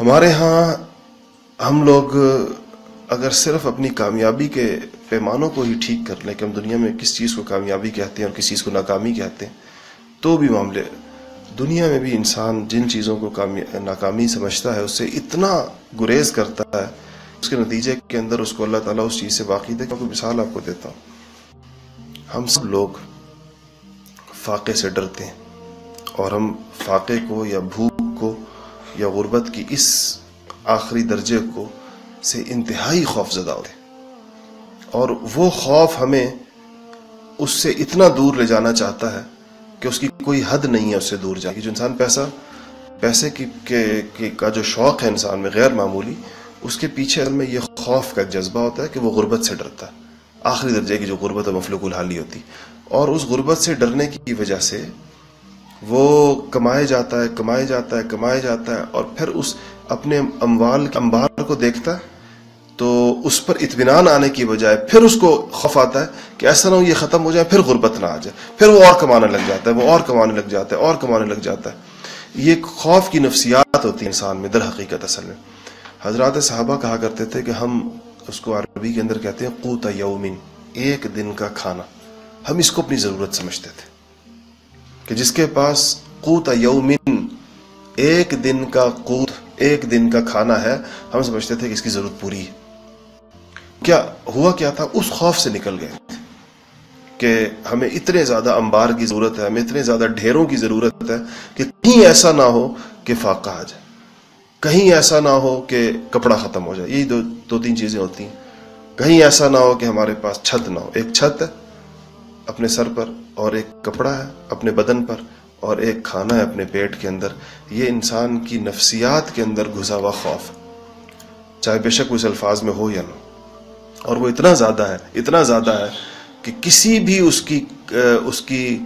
ہمارے ہاں ہم لوگ اگر صرف اپنی کامیابی کے پیمانوں کو ہی ٹھیک کر لیں کہ ہم دنیا میں کس چیز کو کامیابی کہتے ہیں اور کس چیز کو ناکامی کہتے ہیں، تو بھی معاملے دنیا میں بھی انسان جن چیزوں کو ناکامی سمجھتا ہے، اس سے اتنا گریز کرتا ہے، اس کے نتیجے کے اندر اس کو اللہ تعالیٰ اس چیز سے واقع ہے کوئی مثال آپ کو دیتا ہوں۔ ہم سب لوگ فاقے سے ڈرتے ہیں اور ہم فاقے کو یا بھوک یا غربت کی اس آخری درجے کو سے انتہائی خوف زدہ ہوتے اور وہ خوف ہمیں اس سے اتنا دور لے جانا چاہتا ہے کہ اس کی کوئی حد نہیں ہے اس سے دور جائے گی جو انسان پیسہ، پیسے کی کا جو شوق ہے انسان میں، غیر معمولی، اس کے پیچھے میں یہ خوف کا جذبہ ہوتا ہے کہ وہ غربت سے ڈرتا ہے۔ آخری درجے کی جو غربت و مفلوق الحالی ہوتی۔ اور اس غربت سے ڈرنے کی وجہ سے وہ کمائے جاتا ہے، کمائے جاتا ہے، کمائے جاتا ہے اور پھر اس اپنے اموال امبار کو دیکھتا ہے تو اس پر اطمینان آنے کی بجائے پھر اس کو خوف آتا ہے کہ ایسا نہ ہو یہ ختم ہو جائے، پھر غربت نہ آ جائے۔ پھر وہ اور کمانے لگ جاتا ہے، وہ اور کمانے لگ جاتا ہے، اور کمانے لگ جاتا ہے۔ یہ خوف کی نفسیات ہوتی ہے انسان میں در حقیقت اصل میں۔ حضرات صحابہ کہا کرتے تھے کہ ہم اس کو عربی کے اندر کہتے ہیں قوت یومن ایک دن کا کھانا۔ ہم اس کو اپنی ضرورت سمجھتے تھے۔ کہ جس کے پاس قوت یومن ایک دن کا قوت، ایک دن کا کھانا ہے، ہم سمجھتے تھے کہ اس کی ضرورت پوری ہے۔ کیا ہوا کیا تھا؟ اس خوف سے نکل گئے۔ کہ ہمیں اتنے زیادہ انبار کی ضرورت ہے، ہمیں اتنے زیادہ ڈھیروں کی ضرورت ہے کہ کہیں ایسا نہ ہو کہ فاقہ آ جائے۔ کہیں ایسا نہ ہو کہ کپڑا ختم ہو جائے۔ یہی دو دو تین چیزیں ہوتی ہیں۔ کہیں ایسا نہ ہو کہ ہمارے پاس چھت نہ ہو۔ ایک چھت ہے۔ اپنے سر پر اور ایک کپڑا ہے اپنے بدن پر اور ایک کھانا ہے اپنے پیٹ کے اندر۔ یہ انسان کی نفسیات کے اندر گھسا ہوا خوف چاہے بے شک اس الفاظ میں ہو یا نہ اور وہ اتنا زیادہ ہے، اتنا زیادہ ہے کہ کسی بھی اس کی اس کی،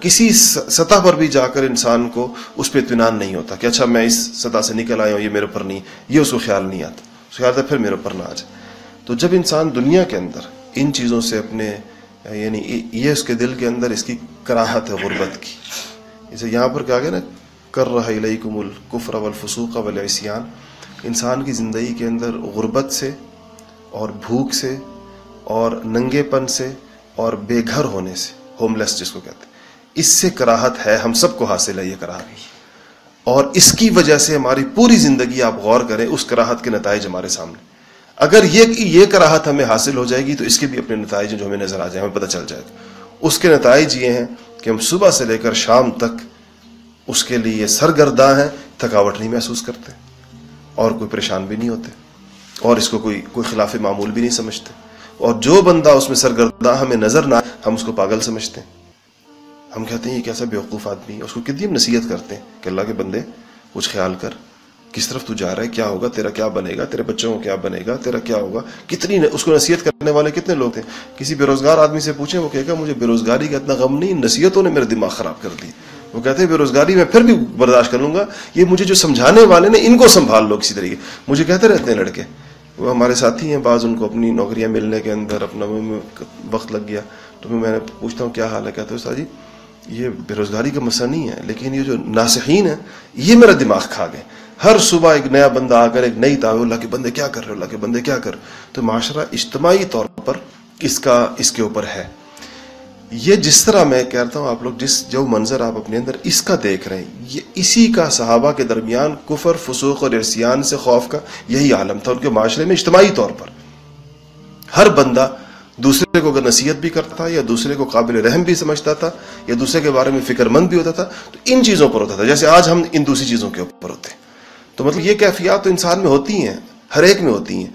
کسی سطح پر بھی جا کر انسان کو اس پہ اطمینان نہیں ہوتا کہ اچھا میں اس سطح سے نکل آیا ہوں، یہ میرے اوپر نہیں، یہ اس کو خیال نہیں آتا۔ اس کو خیال آتا پھر میرے اوپر نہ آ جائے۔ تو جب انسان دنیا کے اندر ان چیزوں سے اپنے یعنی یہ اس کے دل کے اندر اس کی کراہت ہے غربت کی۔ اسے یہاں پر کیا گیا نا کر رہا علیکم الکفر والفسوق والعصیان۔ انسان کی زندگی کے اندر غربت سے اور بھوک سے اور ننگے پن سے اور بے گھر ہونے سے ہوم لیس جس کو کہتے ہیں۔ اس سے کراہت ہے، ہم سب کو حاصل ہے یہ کراہت۔ اور اس کی وجہ سے ہماری پوری زندگی آپ غور کریں، اس کراہت کے نتائج ہمارے سامنے۔ اگر یہ یہ کراہت ہمیں حاصل ہو جائے گی تو اس کے بھی اپنے نتائج جو ہمیں نظر آ جائے ہمیں پتہ چل جائے۔ گا اس کے نتائج یہ ہیں کہ ہم صبح سے لے کر شام تک اس کے لیے سرگرداں ہیں، تھکاوٹ نہیں محسوس کرتے اور کوئی پریشان بھی نہیں ہوتے اور اس کو کوئی کوئی خلاف معمول بھی نہیں سمجھتے۔ اور جو بندہ اس میں سرگردہ ہمیں نظر نہ ہم اس کو پاگل سمجھتے ہیں۔ ہم کہتے ہیں یہ کیسا بیوقوف آدمی ہے، اس کو کتنی ہم نصیحت کرتے ہیں کہ اللہ کے بندے، کچھ خیال کر۔ کس طرف تو جا رہا ہے؟ کیا ہوگا؟ تیرا کیا بنے گا؟ تیرے بچوں کو کیا بنے گا؟ تیرا کیا ہوگا؟ کتنی اس کو نصیحت کرنے والے کتنے لوگ تھے؟ کسی بے روزگار آدمی سے پوچھیں، وہ کہے گا، مجھے بے روزگاری کا اتنا غم نہیں، نصیحتوں نے میرا دماغ خراب کر دی وہ کہتے ہیں، بے روزگاری میں پھر بھی برداشت کروں گا۔ یہ مجھے جو سمجھانے والے نے، ان کو سنبھال لو کسی طریقے۔ مجھے کہتے رہتے ہیں لڑکے، وہ ہمارے ساتھی ہیں، بعض ان کو اپنی نوکریاں ملنے کے اندر اپنا وقت لگ گیا۔ تو میں نے پوچھتا ہوں، کیا حال ہے؟ کہتے ہو جی یہ بے روزگاری کا مسئلہ نہیں ہے، لیکن یہ جو ناسحین ہیں، یہ میرا دماغ کھا گئے۔ ہر صبح ایک نیا بندہ آ کر ایک نئی تعوی اللہ کے بندے کیا کر رہے اللہ کے بندے کیا کر تو معاشرہ اجتماعی طور پر اس کا، اس کے اوپر ہے۔ یہ جس طرح میں کہتا ہوں، آپ لوگ جس جو منظر آپ اپنے اندر اس کا دیکھ رہے ہیں، یہ اسی کا صحابہ کے درمیان کفر، فسوق اور ارسیان سے خوف کا یہی عالم تھا۔ ان کے معاشرے میں اجتماعی طور پر ہر بندہ دوسرے کو اگر نصیحت بھی کرتا تھا، یا دوسرے کو قابل رحم بھی سمجھتا تھا، یا دوسرے کے بارے میں فکر مند بھی ہوتا تھا، تو ان چیزوں پر ہوتا تھا۔ جیسے آج ہم ان دوسری چیزوں کے اوپر ہوتے ہیں۔ تو مطلب یہ کیفیات تو انسان میں ہوتی ہیں ہر ایک میں ہوتی ہیں۔